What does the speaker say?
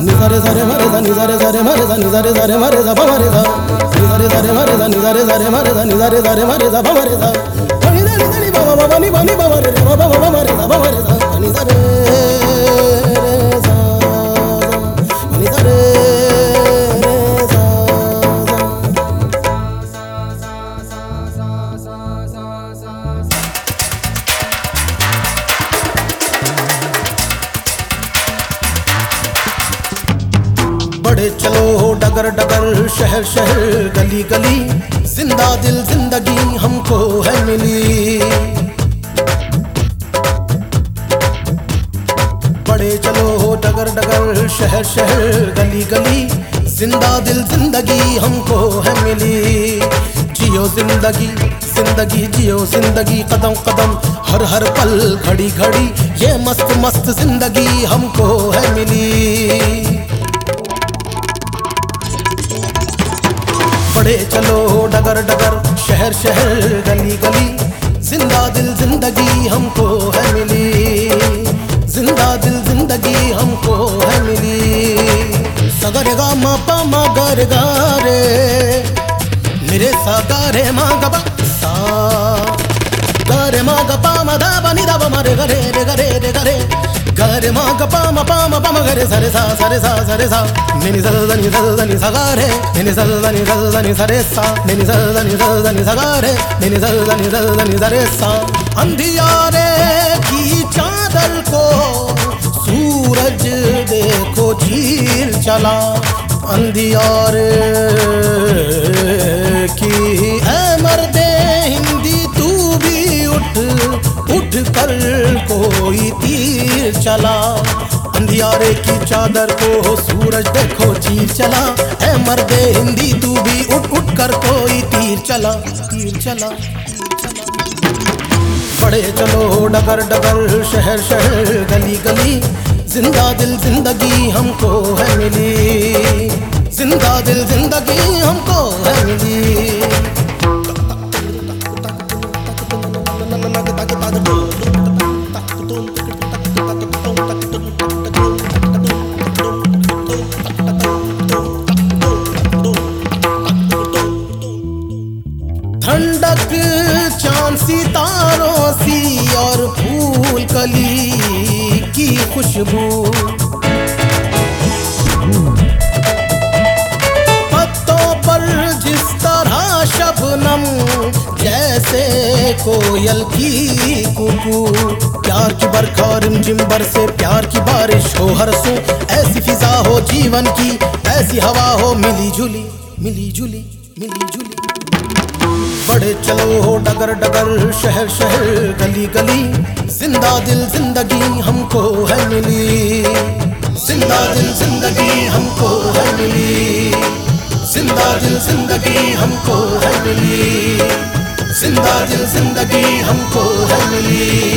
నిజరే సరే మరద నిజరే సరే మరద నిజరే సరే మరద భమరద నిజరే సరే మరద నిజరే సరే మరద నిజరే సరే మరద భమరద బని బని బని चलो डगर डगर, शहर शहर, गली गली। ज़िंदा दिल, ज़िंदगी हमको है मिली। बड़े चलो डगर डगर, शहर शहर, गली गली। ज़िंदा दिल, ज़िंदगी हमको है मिली। जियो ज़िंदगी ज़िंदगी जियो ज़िंदगी। कदम कदम, हर हर पल घड़ी घड़ी। ये मस्त मस्त ज़िंदगी हमको है मिली। बड़े चलो डगर डगर, शहर शहर, गली गली। ज़िंदा दिल ज़िंदगी हमको है मिली। ज़िंदा दिल ज़िंदगी हमको है मिली। सगर गा मा पा मा गर गा मेरे सा गा मा गा बा सा। गा मा गा पा मा दा बा नि दा बा मा रे गा रे रे। గరి మా పామ పామ పామ గరి సరి సా సరి సా సరి సా నిని సదని సదని సగారే నిని సదని సదని సరే సా నిని సదని సదని సగారే నిని సదని సదని సరే సా अंधियारे की चादर को सूरज देखो चीर चला अंधियारे की कर कोई तीर चला। अंधियारे की चादर को सूरज देखो चीर चला। है मर्दे हिंदी, तू भी उठ उठ कर कोई तीर चला तीर चला बड़े चलो डगर डगर, शहर शहर गली गली। ज़िंदा दिल ज़िंदगी हमको है मिली। ज़िंदा दिल ज़िंदगी हमको है मिली। ठंडक, चाँद सितारों सी और फूल कली की खुशबू। पत्तों पर जिस तरह शबनम, जैसे कोयल की कुकू। प्यार की बरखा रिमझिम बरसे प्यार की बारिश हो हर सो। ऐसी फिजा हो जीवन की, ऐसी हवा हो मिली जुली मिली जुली मिली जुली। बड़े चलो हो डगर डगर, शहर शहर गली गली। ज़िंदा दिल ज़िंदगी हमको है मिली। ज़िंदा दिल ज़िंदगी हमको है मिली। ज़िंदा दिल ज़िंदगी हमको है मिली। ज़िंदा दिल ज़िंदगी हमको है मिली।